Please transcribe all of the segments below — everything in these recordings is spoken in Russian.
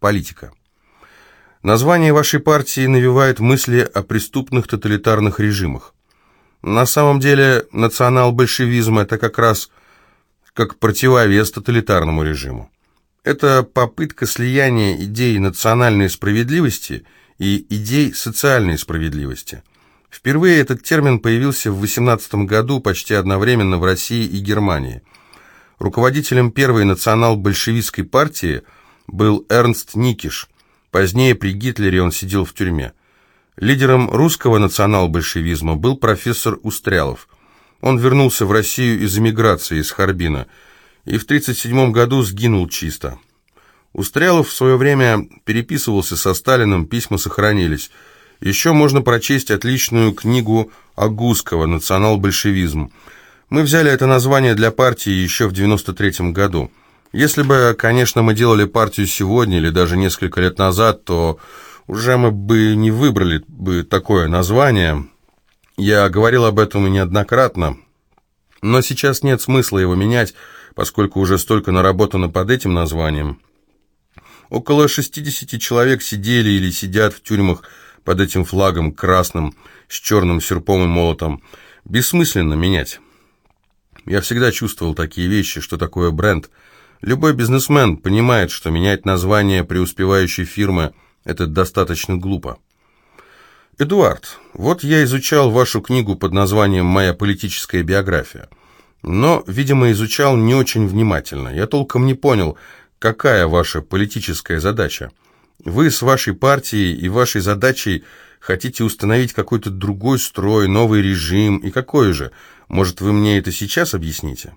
Политика. Название вашей партии навевает мысли о преступных тоталитарных режимах. На самом деле национал-большевизм – это как раз как противовес тоталитарному режиму. Это попытка слияния идей национальной справедливости и идей социальной справедливости. Впервые этот термин появился в 18 году почти одновременно в России и Германии. Руководителем первой национал-большевистской партии был Эрнст Никиш. Позднее при Гитлере он сидел в тюрьме. Лидером русского национал-большевизма был профессор Устрялов. Он вернулся в Россию из эмиграции из Харбина – и в 1937 году сгинул чисто. Устрялов в свое время переписывался со Сталиным, письма сохранились. Еще можно прочесть отличную книгу Агузского «Национал-большевизм». Мы взяли это название для партии еще в 1993 году. Если бы, конечно, мы делали партию сегодня или даже несколько лет назад, то уже мы бы не выбрали бы такое название. Я говорил об этом и неоднократно, но сейчас нет смысла его менять, поскольку уже столько наработано под этим названием. Около 60 человек сидели или сидят в тюрьмах под этим флагом красным с черным серпом и молотом. Бессмысленно менять. Я всегда чувствовал такие вещи, что такое бренд. Любой бизнесмен понимает, что менять название преуспевающей фирмы – это достаточно глупо. Эдуард, вот я изучал вашу книгу под названием «Моя политическая биография» но, видимо, изучал не очень внимательно. Я толком не понял, какая ваша политическая задача. Вы с вашей партией и вашей задачей хотите установить какой-то другой строй, новый режим, и какой же? Может, вы мне это сейчас объясните?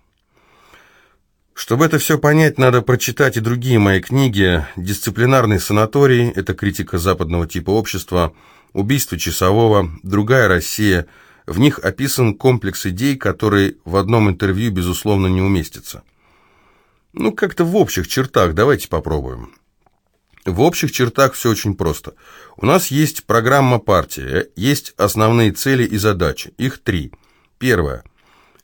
Чтобы это все понять, надо прочитать и другие мои книги. «Дисциплинарный санаторий» — это критика западного типа общества, «Убийство часового», «Другая Россия», в них описан комплекс идей, который в одном интервью, безусловно, не уместится. Ну, как-то в общих чертах, давайте попробуем. В общих чертах все очень просто. У нас есть программа партии, есть основные цели и задачи. Их три. Первое.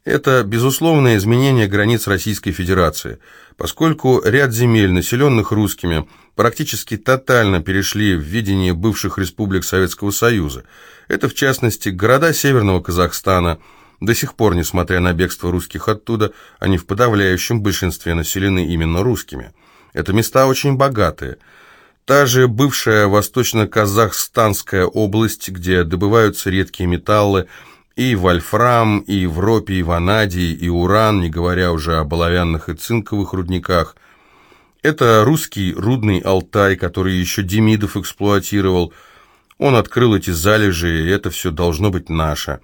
Это безусловное изменение границ Российской Федерации, поскольку ряд земель, населенных русскими, практически тотально перешли в видение бывших республик Советского Союза – это, в частности, города Северного Казахстана, до сих пор, несмотря на бегство русских оттуда, они в подавляющем большинстве населены именно русскими. Это места очень богатые. Та же бывшая восточно-казахстанская область, где добываются редкие металлы, и вольфрам, и в ропе, и ванадий, и уран, не говоря уже о оловянных и цинковых рудниках. Это русский рудный Алтай, который еще Демидов эксплуатировал – он открыл эти залежи, и это все должно быть наше.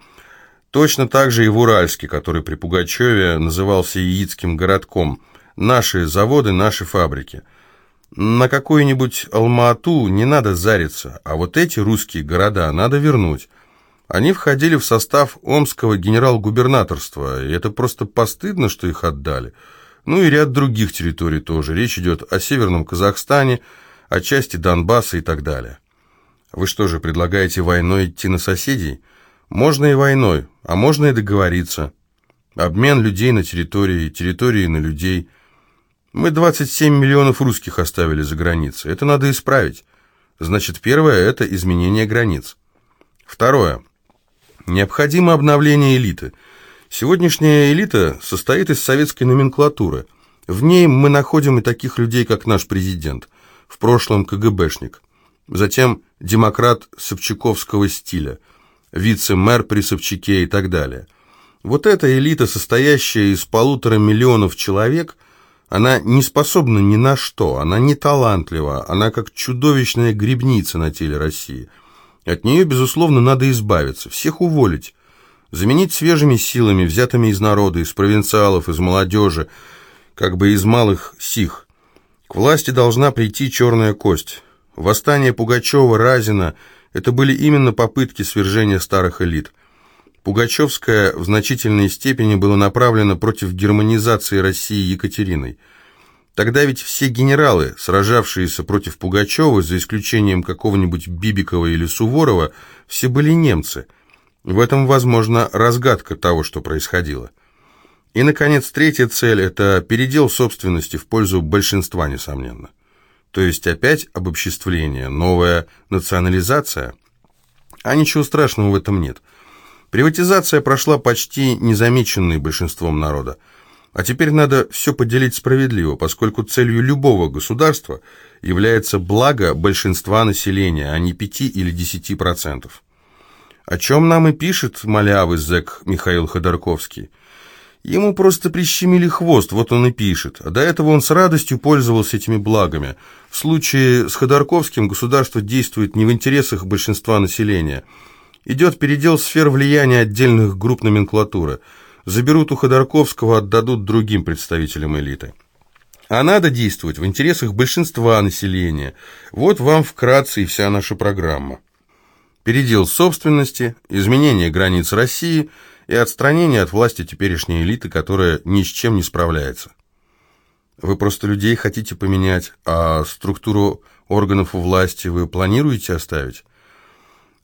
Точно так же и в Уральске, который при Пугачеве назывался Яицким городком. Наши заводы, наши фабрики. На какую-нибудь Алма-Ату не надо зариться, а вот эти русские города надо вернуть. Они входили в состав Омского генерал-губернаторства, и это просто постыдно, что их отдали. Ну и ряд других территорий тоже. Речь идет о Северном Казахстане, о части Донбасса и так далее. Вы что же, предлагаете войной идти на соседей? Можно и войной, а можно и договориться. Обмен людей на территории, территории на людей. Мы 27 миллионов русских оставили за границей. Это надо исправить. Значит, первое – это изменение границ. Второе. Необходимо обновление элиты. Сегодняшняя элита состоит из советской номенклатуры. В ней мы находим и таких людей, как наш президент, в прошлом КГБшник. Затем демократ собчаковского стиля, вице-мэр при Собчаке и так далее. Вот эта элита, состоящая из полутора миллионов человек, она не способна ни на что, она не талантлива, она как чудовищная грибница на теле России. От нее, безусловно, надо избавиться, всех уволить, заменить свежими силами, взятыми из народа, из провинциалов, из молодежи, как бы из малых сих. К власти должна прийти черная кость. Восстание Пугачева, Разина – это были именно попытки свержения старых элит. Пугачевское в значительной степени было направлено против германизации России Екатериной. Тогда ведь все генералы, сражавшиеся против Пугачева, за исключением какого-нибудь Бибикова или Суворова, все были немцы. В этом, возможно, разгадка того, что происходило. И, наконец, третья цель – это передел собственности в пользу большинства, несомненно. То есть опять обобществление, новая национализация? А ничего страшного в этом нет. Приватизация прошла почти незамеченной большинством народа. А теперь надо все поделить справедливо, поскольку целью любого государства является благо большинства населения, а не 5 или 10%. О чем нам и пишет малявый зэк Михаил Ходорковский. Ему просто прищемили хвост, вот он и пишет. А до этого он с радостью пользовался этими благами. В случае с Ходорковским государство действует не в интересах большинства населения. Идет передел сфер влияния отдельных групп номенклатуры. Заберут у Ходорковского, отдадут другим представителям элиты. А надо действовать в интересах большинства населения. Вот вам вкратце и вся наша программа. Передел собственности, изменение границ России – и отстранение от власти теперешней элиты, которая ни с чем не справляется. Вы просто людей хотите поменять, а структуру органов власти вы планируете оставить?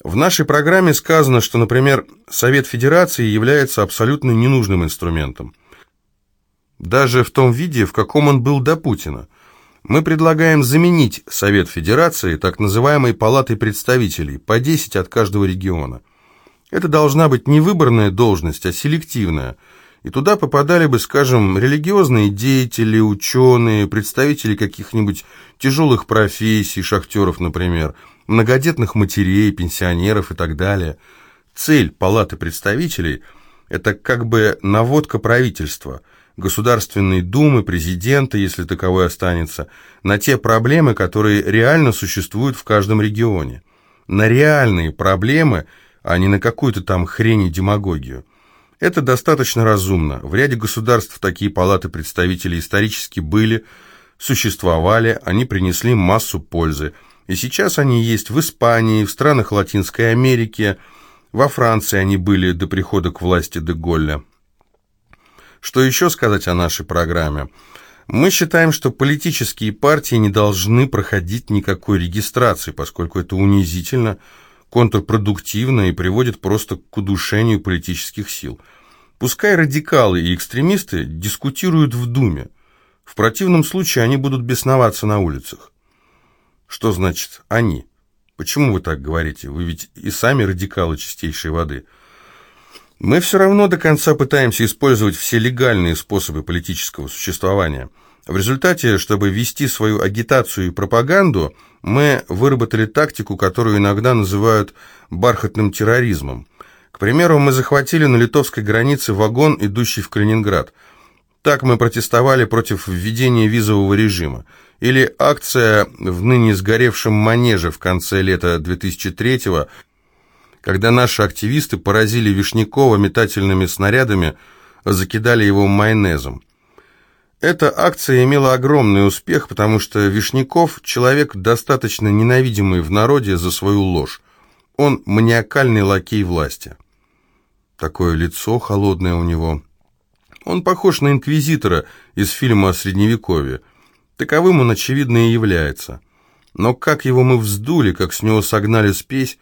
В нашей программе сказано, что, например, Совет Федерации является абсолютно ненужным инструментом. Даже в том виде, в каком он был до Путина. Мы предлагаем заменить Совет Федерации так называемой Палатой представителей, по 10 от каждого региона. Это должна быть не выборная должность, а селективная. И туда попадали бы, скажем, религиозные деятели, ученые, представители каких-нибудь тяжелых профессий, шахтеров, например, многодетных матерей, пенсионеров и так далее. Цель Палаты представителей – это как бы наводка правительства, Государственной Думы, президента, если таковой останется, на те проблемы, которые реально существуют в каждом регионе. На реальные проблемы – а не на какую-то там хрень и демагогию. Это достаточно разумно. В ряде государств такие палаты представителей исторически были, существовали, они принесли массу пользы. И сейчас они есть в Испании, в странах Латинской Америки, во Франции они были до прихода к власти де Голля. Что еще сказать о нашей программе? Мы считаем, что политические партии не должны проходить никакой регистрации, поскольку это унизительно – контрпродуктивно и приводит просто к удушению политических сил. Пускай радикалы и экстремисты дискутируют в Думе. В противном случае они будут бесноваться на улицах. Что значит «они»? Почему вы так говорите? Вы ведь и сами радикалы чистейшей воды. Мы все равно до конца пытаемся использовать все легальные способы политического существования – в результате, чтобы вести свою агитацию и пропаганду, мы выработали тактику, которую иногда называют «бархатным терроризмом». К примеру, мы захватили на литовской границе вагон, идущий в Калининград. Так мы протестовали против введения визового режима. Или акция в ныне сгоревшем манеже в конце лета 2003-го, когда наши активисты поразили Вишнякова метательными снарядами, закидали его майонезом. Эта акция имела огромный успех, потому что Вишняков – человек, достаточно ненавидимый в народе за свою ложь. Он маниакальный лакей власти. Такое лицо холодное у него. Он похож на инквизитора из фильма о Средневековье. Таковым он, очевидно, и является. Но как его мы вздули, как с него согнали спесь.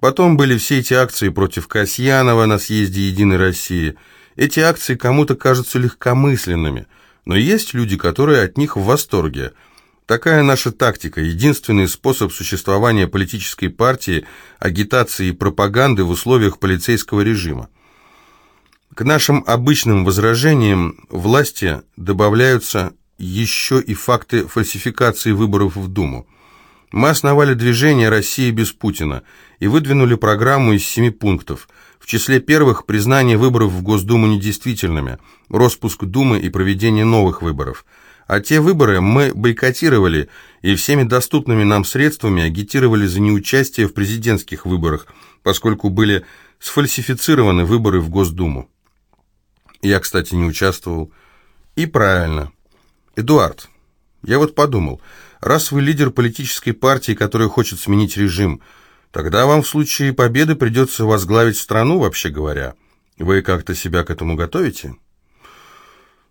Потом были все эти акции против Касьянова на съезде «Единой России». Эти акции кому-то кажутся легкомысленными – но есть люди, которые от них в восторге. Такая наша тактика, единственный способ существования политической партии, агитации и пропаганды в условиях полицейского режима. К нашим обычным возражениям власти добавляются еще и факты фальсификации выборов в Думу. Мы основали движение «Россия без Путина» и выдвинули программу из семи пунктов – в числе первых признание выборов в Госдуму недействительными, распуск Думы и проведение новых выборов. А те выборы мы бойкотировали и всеми доступными нам средствами агитировали за неучастие в президентских выборах, поскольку были сфальсифицированы выборы в Госдуму. Я, кстати, не участвовал. И правильно. Эдуард, я вот подумал, раз вы лидер политической партии, которая хочет сменить режим – Тогда вам в случае победы придется возглавить страну, вообще говоря. Вы как-то себя к этому готовите?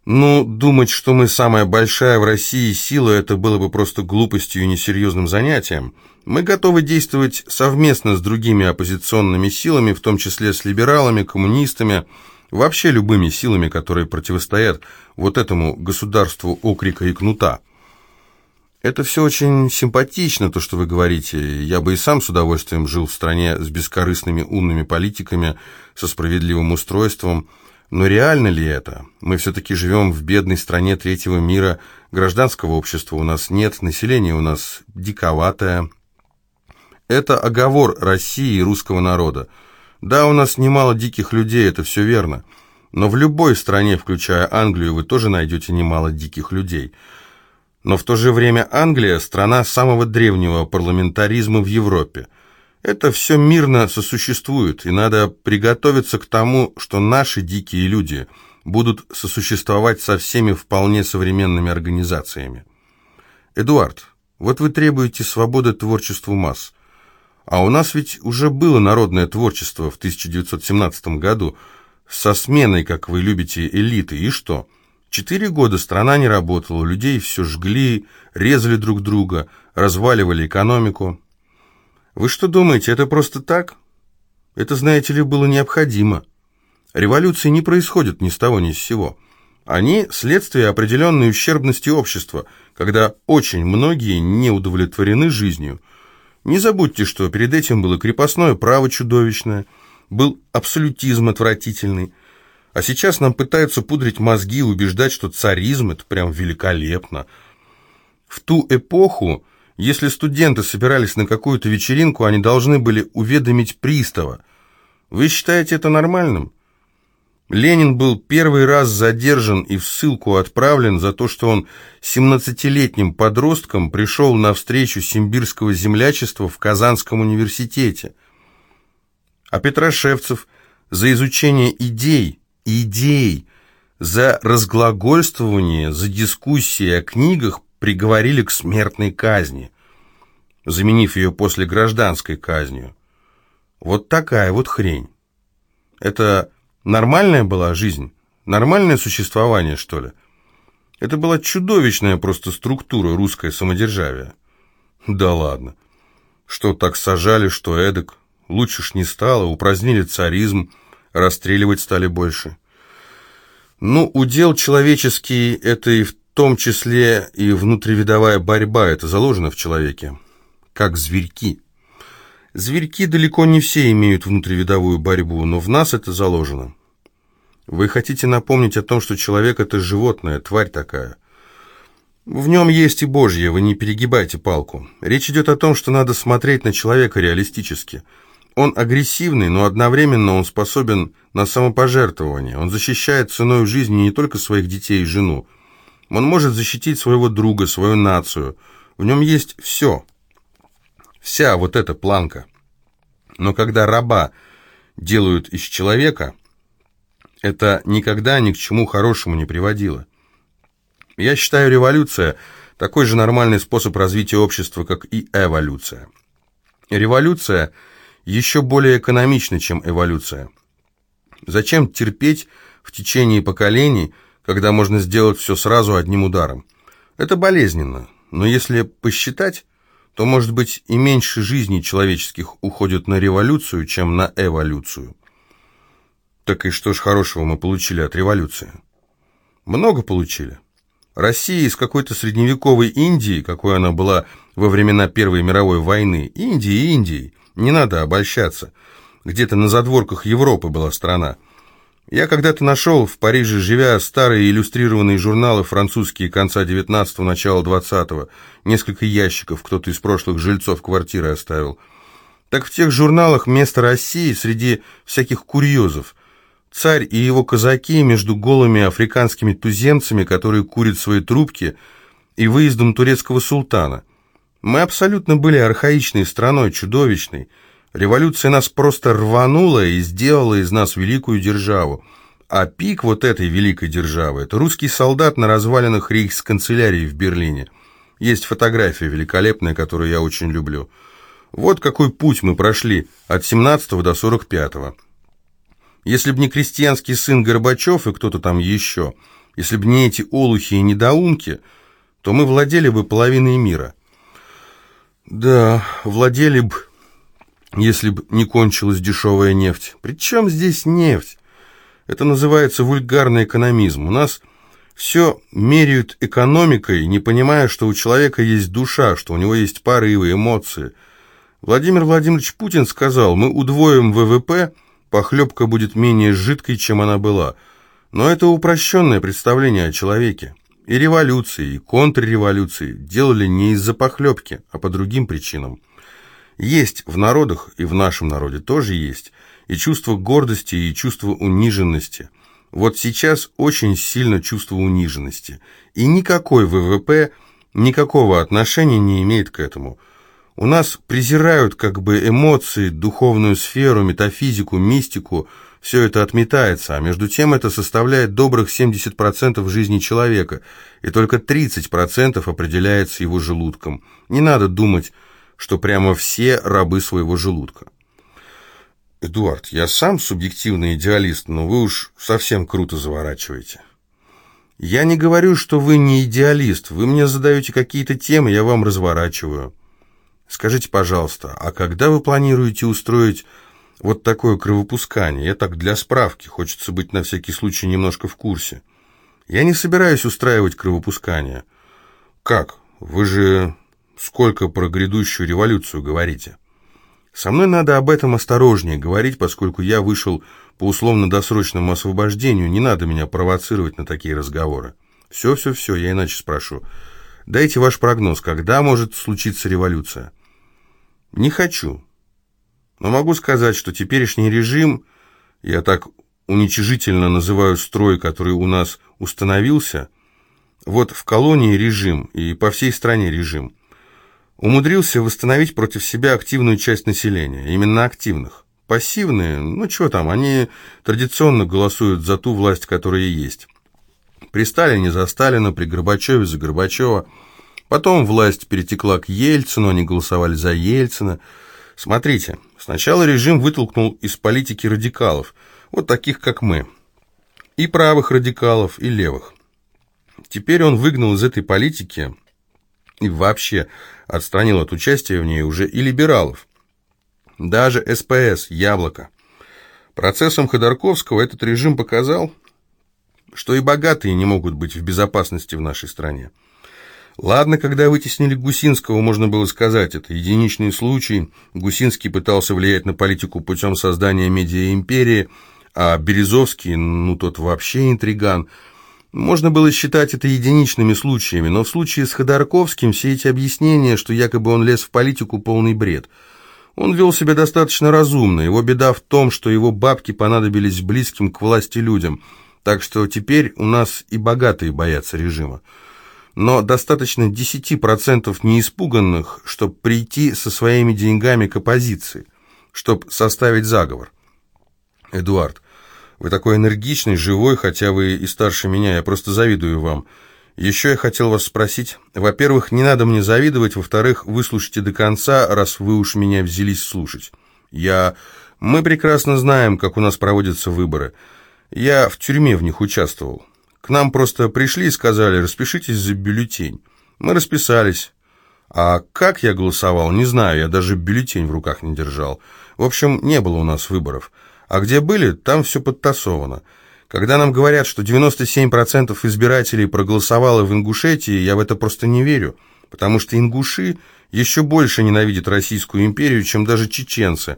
Ну, думать, что мы самая большая в России сила, это было бы просто глупостью и несерьезным занятием. Мы готовы действовать совместно с другими оппозиционными силами, в том числе с либералами, коммунистами, вообще любыми силами, которые противостоят вот этому государству окрика и кнута. Это все очень симпатично, то, что вы говорите. Я бы и сам с удовольствием жил в стране с бескорыстными умными политиками, со справедливым устройством. Но реально ли это? Мы все-таки живем в бедной стране третьего мира, гражданского общества у нас нет, население у нас диковатое. Это оговор России и русского народа. Да, у нас немало диких людей, это все верно. Но в любой стране, включая Англию, вы тоже найдете немало диких людей – но в то же время Англия – страна самого древнего парламентаризма в Европе. Это все мирно сосуществует, и надо приготовиться к тому, что наши дикие люди будут сосуществовать со всеми вполне современными организациями. Эдуард, вот вы требуете свободы творчеству масс. А у нас ведь уже было народное творчество в 1917 году со сменой, как вы любите, элиты. И что? Четыре года страна не работала, людей все жгли, резали друг друга, разваливали экономику. Вы что думаете, это просто так? Это, знаете ли, было необходимо. Революции не происходят ни с того ни с сего. Они – следствие определенной ущербности общества, когда очень многие не удовлетворены жизнью. Не забудьте, что перед этим было крепостное право чудовищное, был абсолютизм отвратительный – а сейчас нам пытаются пудрить мозги и убеждать, что царизм – это прям великолепно. В ту эпоху, если студенты собирались на какую-то вечеринку, они должны были уведомить пристава. Вы считаете это нормальным? Ленин был первый раз задержан и в ссылку отправлен за то, что он 17-летним подростком пришел на встречу симбирского землячества в Казанском университете. А Петрошевцев за изучение идей идей, за разглагольствование, за дискуссии о книгах приговорили к смертной казни, заменив ее после гражданской казнью. Вот такая вот хрень. Это нормальная была жизнь? Нормальное существование, что ли? Это была чудовищная просто структура русское самодержавие. Да ладно. Что так сажали, что эдак. Лучше ж не стало, упразднили царизм, расстреливать стали больше. Ну, удел человеческий – это и в том числе и внутривидовая борьба, это заложено в человеке, как зверьки. Зверьки далеко не все имеют внутривидовую борьбу, но в нас это заложено. Вы хотите напомнить о том, что человек – это животное, тварь такая. В нем есть и Божье, вы не перегибайте палку. Речь идет о том, что надо смотреть на человека реалистически – он агрессивный, но одновременно он способен на самопожертвование. Он защищает ценой жизни не только своих детей и жену. Он может защитить своего друга, свою нацию. В нем есть все. Вся вот эта планка. Но когда раба делают из человека, это никогда ни к чему хорошему не приводило. Я считаю, революция – такой же нормальный способ развития общества, как и эволюция. Революция – еще более экономичны, чем эволюция. Зачем терпеть в течение поколений, когда можно сделать все сразу одним ударом? Это болезненно, но если посчитать, то, может быть, и меньше жизней человеческих уходит на революцию, чем на эволюцию. Так и что ж хорошего мы получили от революции? Много получили. Россия из какой-то средневековой Индии, какой она была во времена Первой мировой войны, Индии, Индии, не надо обольщаться. Где-то на задворках Европы была страна. Я когда-то нашел в Париже, живя, старые иллюстрированные журналы французские конца 19-го, начала 20-го. Несколько ящиков кто-то из прошлых жильцов квартиры оставил. Так в тех журналах место России среди всяких курьезов. Царь и его казаки между голыми африканскими туземцами, которые курят свои трубки, и выездом турецкого султана. Мы абсолютно были архаичной страной, чудовищной. Революция нас просто рванула и сделала из нас великую державу. А пик вот этой великой державы – это русский солдат на развалинах рейхсканцелярии в Берлине. Есть фотография великолепная, которую я очень люблю. Вот какой путь мы прошли от 17 до 45 -го. Если бы не крестьянский сын Горбачев и кто-то там еще, если бы не эти олухи и недоумки, то мы владели бы половиной мира. Да, владели бы, если бы не кончилась дешевая нефть. Причем здесь нефть? Это называется вульгарный экономизм. У нас Все меряют экономикой, не понимая, что у человека есть душа, что у него есть порывы, эмоции. Владимир Владимирович Путин сказал, мы удвоим ВВП, похлебка будет менее жидкой, чем она была. Но это упрощенное представление о человеке. И революции, и контрреволюции делали не из-за похлебки, а по другим причинам. Есть в народах, и в нашем народе тоже есть, и чувство гордости, и чувство униженности. Вот сейчас очень сильно чувство униженности. И никакой ВВП никакого отношения не имеет к этому. У нас презирают как бы эмоции, духовную сферу, метафизику, мистику. Все это отметается, а между тем это составляет добрых 70% жизни человека, и только 30% определяется его желудком. Не надо думать, что прямо все рабы своего желудка. Эдуард, я сам субъективный идеалист, но вы уж совсем круто заворачиваете. Я не говорю, что вы не идеалист. Вы мне задаете какие-то темы, я вам разворачиваю. Скажите, пожалуйста, а когда вы планируете устроить вот такое кровопускание? Я так для справки, хочется быть на всякий случай немножко в курсе. Я не собираюсь устраивать кровопускание. Как? Вы же сколько про грядущую революцию говорите? Со мной надо об этом осторожнее говорить, поскольку я вышел по условно-досрочному освобождению, не надо меня провоцировать на такие разговоры. Все, все, все, я иначе спрошу. Дайте ваш прогноз, когда может случиться революция? Не хочу. Но могу сказать, что теперешний режим, я так уничижительно называю строй, который у нас установился, вот в колонии режим и по всей стране режим – умудрился восстановить против себя активную часть населения, именно активных. Пассивные, ну что там, они традиционно голосуют за ту власть, которая есть. При Сталине за Сталина, при Горбачеве за Горбачева. Потом власть перетекла к Ельцину, они голосовали за Ельцина. Смотрите, сначала режим вытолкнул из политики радикалов, вот таких, как мы. И правых радикалов, и левых. Теперь он выгнал из этой политики и вообще отстранил от участия в ней уже и либералов. Даже СПС, Яблоко. Процессом Ходорковского этот режим показал, что и богатые не могут быть в безопасности в нашей стране. Ладно, когда вытеснили Гусинского, можно было сказать, это единичный случай. Гусинский пытался влиять на политику путем создания медиа-империи, а Березовский, ну тот вообще интриган – можно было считать это единичными случаями, но в случае с Ходорковским все эти объяснения, что якобы он лез в политику, полный бред. Он вел себя достаточно разумно, его беда в том, что его бабки понадобились близким к власти людям, так что теперь у нас и богатые боятся режима. Но достаточно 10% неиспуганных, чтобы прийти со своими деньгами к оппозиции, чтобы составить заговор. Эдуард, вы такой энергичный, живой, хотя вы и старше меня, я просто завидую вам. Еще я хотел вас спросить. Во-первых, не надо мне завидовать, во-вторых, выслушайте до конца, раз вы уж меня взялись слушать. Я... Мы прекрасно знаем, как у нас проводятся выборы. Я в тюрьме в них участвовал. К нам просто пришли и сказали, распишитесь за бюллетень. Мы расписались. А как я голосовал, не знаю, я даже бюллетень в руках не держал. В общем, не было у нас выборов. А где были, там все подтасовано. Когда нам говорят, что 97% избирателей проголосовало в Ингушетии, я в это просто не верю, потому что ингуши еще больше ненавидят Российскую империю, чем даже чеченцы.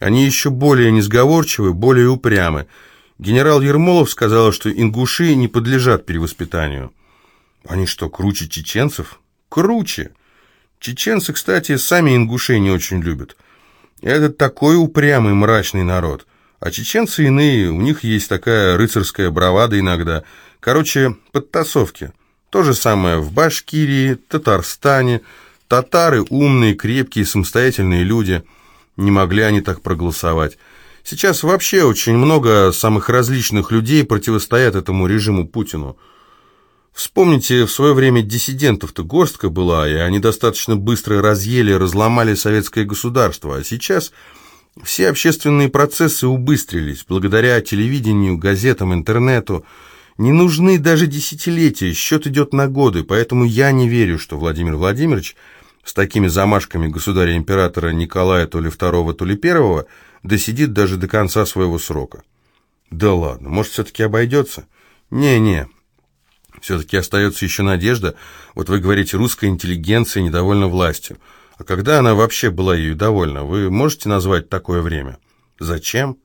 Они еще более несговорчивы, более упрямы. Генерал Ермолов сказал, что ингуши не подлежат перевоспитанию. Они что, круче чеченцев? Круче! Чеченцы, кстати, сами ингушей не очень любят. Это такой упрямый, мрачный народ. А чеченцы иные, у них есть такая рыцарская бравада иногда. Короче, подтасовки. То же самое в Башкирии, Татарстане. Татары умные, крепкие, самостоятельные люди. Не могли они так проголосовать. Сейчас вообще очень много самых различных людей противостоят этому режиму Путину. Вспомните, в свое время диссидентов-то горстка была, и они достаточно быстро разъели, разломали советское государство, а сейчас все общественные процессы убыстрились благодаря телевидению, газетам, интернету. Не нужны даже десятилетия, счет идет на годы, поэтому я не верю, что Владимир Владимирович с такими замашками государя-императора Николая то ли второго, то ли первого досидит даже до конца своего срока. Да ладно, может, все-таки обойдется? Не-не. Все-таки остается еще надежда. Вот вы говорите, русская интеллигенция недовольна властью. А когда она вообще была ею довольна? Вы можете назвать такое время? Зачем?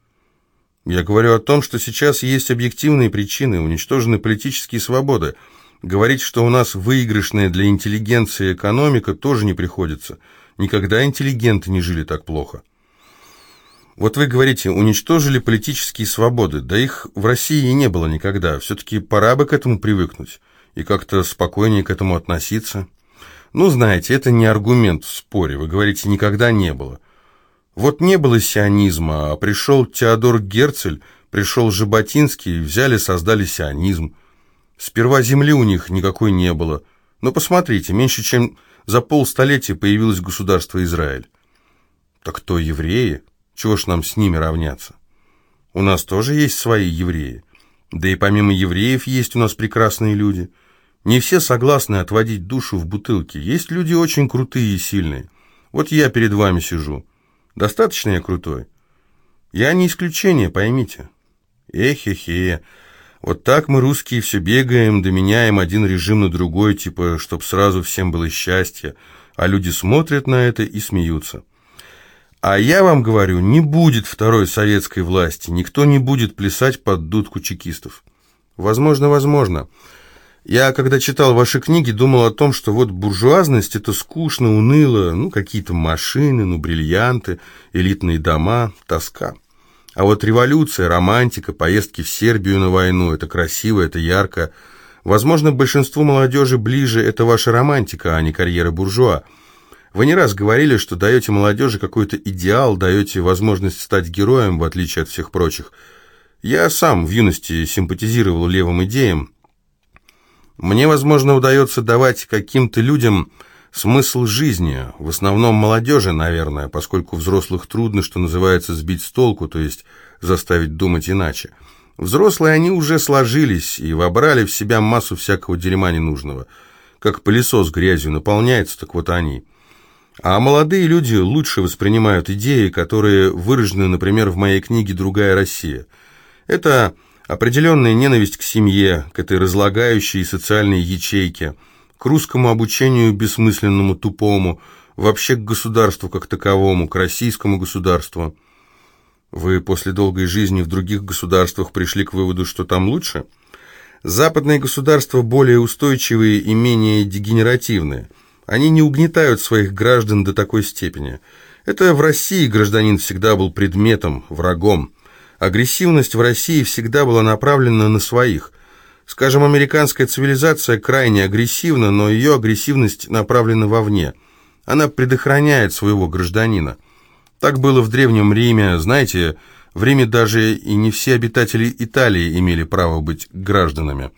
Я говорю о том, что сейчас есть объективные причины, уничтожены политические свободы. Говорить, что у нас выигрышная для интеллигенции экономика, тоже не приходится. Никогда интеллигенты не жили так плохо. Вот вы говорите, уничтожили политические свободы, да их в России и не было никогда. Все-таки пора бы к этому привыкнуть и как-то спокойнее к этому относиться. Ну, знаете, это не аргумент в споре, вы говорите, никогда не было. Вот не было сионизма, а пришел Теодор Герцель, пришел Жаботинский, взяли, создали сионизм. Сперва земли у них никакой не было. Но посмотрите, меньше чем за полстолетия появилось государство Израиль. Так кто евреи? Чего ж нам с ними равняться? У нас тоже есть свои евреи. Да и помимо евреев есть у нас прекрасные люди. Не все согласны отводить душу в бутылке. Есть люди очень крутые и сильные. Вот я перед вами сижу. Достаточно я крутой? Я не исключение, поймите. Эхе-хе. Вот так мы, русские, все бегаем, доменяем один режим на другой, типа, чтоб сразу всем было счастье, а люди смотрят на это и смеются. А я вам говорю, не будет второй советской власти, никто не будет плясать под дудку чекистов. Возможно, возможно. Я, когда читал ваши книги, думал о том, что вот буржуазность – это скучно, уныло, ну, какие-то машины, ну, бриллианты, элитные дома, тоска. А вот революция, романтика, поездки в Сербию на войну – это красиво, это ярко. Возможно, большинству молодежи ближе – это ваша романтика, а не карьера буржуа – вы не раз говорили, что даете молодежи какой-то идеал, даете возможность стать героем, в отличие от всех прочих. Я сам в юности симпатизировал левым идеям. Мне, возможно, удается давать каким-то людям смысл жизни, в основном молодежи, наверное, поскольку взрослых трудно, что называется, сбить с толку, то есть заставить думать иначе. Взрослые они уже сложились и вобрали в себя массу всякого дерьма ненужного. Как пылесос грязью наполняется, так вот они – а молодые люди лучше воспринимают идеи, которые выражены, например, в моей книге «Другая Россия». Это определенная ненависть к семье, к этой разлагающей социальной ячейке, к русскому обучению бессмысленному, тупому, вообще к государству как таковому, к российскому государству. Вы после долгой жизни в других государствах пришли к выводу, что там лучше? Западные государства более устойчивые и менее дегенеративные – они не угнетают своих граждан до такой степени. Это в России гражданин всегда был предметом, врагом. Агрессивность в России всегда была направлена на своих. Скажем, американская цивилизация крайне агрессивна, но ее агрессивность направлена вовне. Она предохраняет своего гражданина. Так было в Древнем Риме. Знаете, в Риме даже и не все обитатели Италии имели право быть гражданами.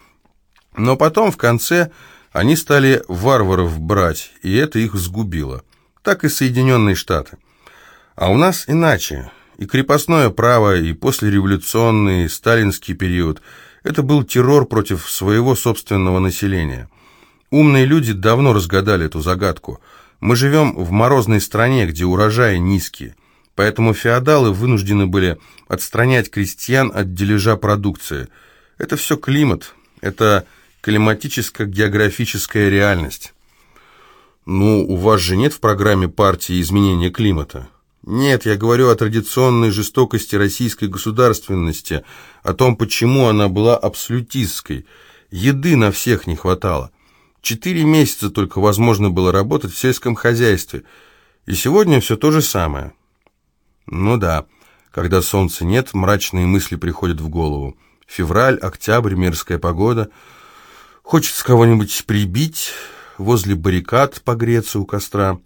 Но потом, в конце они стали варваров брать, и это их сгубило. Так и Соединенные Штаты. А у нас иначе. И крепостное право, и послереволюционный, и сталинский период – это был террор против своего собственного населения. Умные люди давно разгадали эту загадку. Мы живем в морозной стране, где урожаи низкие. Поэтому феодалы вынуждены были отстранять крестьян от дележа продукции. Это все климат, это климатическо-географическая реальность. Ну, у вас же нет в программе партии изменения климата? Нет, я говорю о традиционной жестокости российской государственности, о том, почему она была абсолютистской. Еды на всех не хватало. Четыре месяца только возможно было работать в сельском хозяйстве. И сегодня все то же самое. Ну да, когда солнца нет, мрачные мысли приходят в голову. Февраль, октябрь, мерзкая погода – Хочется кого-нибудь прибить, возле баррикад погреться у костра.